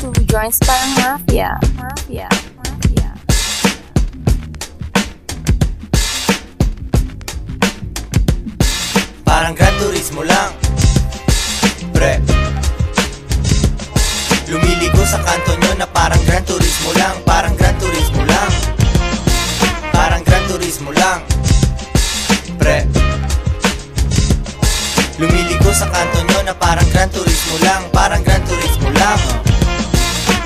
Two joints parang mafia. Mafia. Mafia. Parang Gran Turismo lang. Pre. Lumiligo sa kanto nyo na parang Gran Turismo lang. Parang Gran Turismo lang. Parang Gran Turismo lang. Pre. Lumiligo sa kanto nyo na parang Gran Turismo lang. Parang Gran Turismo lang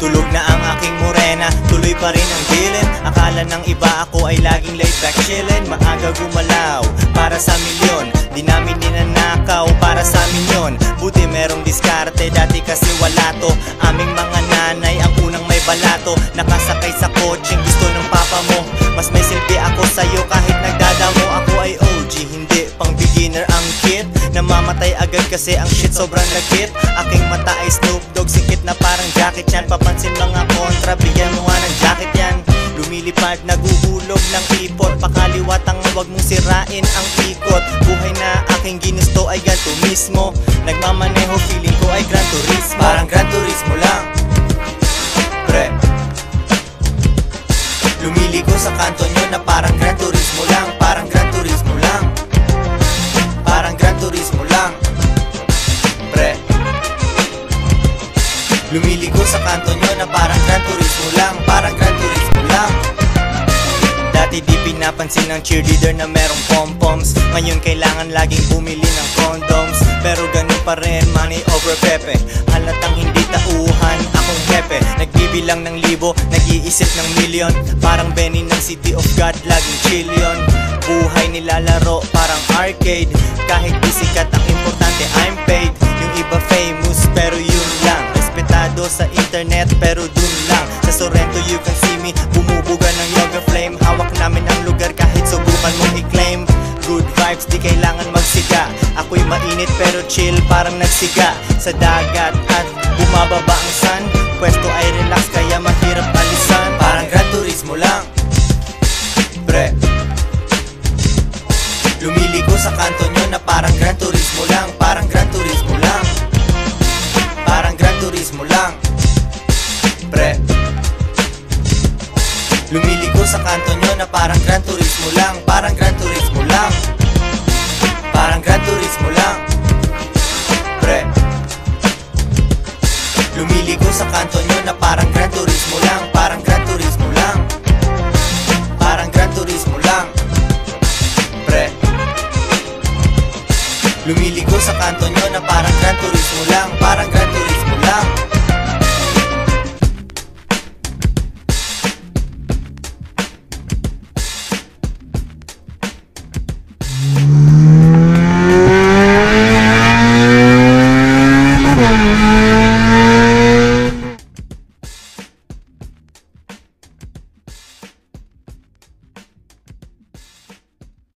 Tulog na ang aking morena, tuloy pa rin ang dilin Akala ng iba ako ay laging laid back chillin. Maaga gumalaw, para sa milyon. Di namin ninanakaw, para sa amin yon Buti merong diskarte, dati kasi wala to. Aming mga nanay, ang unang may balato. Nakasakay sa kotseng gusto ng papa mo. Mas may silbi ako sa'yo kahit Namamatay agad kasi ang shit sobrang lagkit Aking mata ay Snoop Dogg, sikit na parang jacket yan. Papansin mga kontra, bigyan mo ng jacket yan. Lumilipad, naguhulog ng ipot. Pakaliwat ang wag mong sirain ang ikot. Buhay na aking ginusto ay ganito mismo. Nagmamaneho, feeling ko ay Gran Turismo. Parang Gran Turismo lang Lumiligo sa kanto nyo na parang Gran Turismo lang Parang Gran Turismo lang. Dati di pinapansin ng cheerleader na merong pom-poms. Ngayon kailangan laging bumili ng condoms. Pero ganun pa rin, money over pepe. Halatang hindi tauhan, akong hepe Nagbibilang ng libo, nag-iisip ng million. Parang Benny ng City of God, laging chill Buhay nilalaro, parang arcade. Kahit di sikat, ang importante Respetado sa internet, pero dun lang. Sa Sorrento you can see me. Bumubuga ng yoga flame. Hawak namin ang lugar kahit subukan mong i-claim. Good vibes, di kailangan magsiga. Ako'y mainit pero chill, parang nagsiga. Sa dagat at bumababa ang sun. Pwesto ay relax, kaya mahirap alisan. Parang Gran Turismo lang. Pre. Lumiligo sa kanto nyo na parang Gran Turismo lang sa kanto nyo na parang Gran Turismo lang Parang Gran Turismo lang. Parang Gran Turismo lang. Pre. Lumiligo sa kanto nyo na parang Gran Turismo lang Parang Gran Turismo lang. Parang Gran Turismo lang. Pre. Lumiligo sa kanto nyo na parang Gran Turismo lang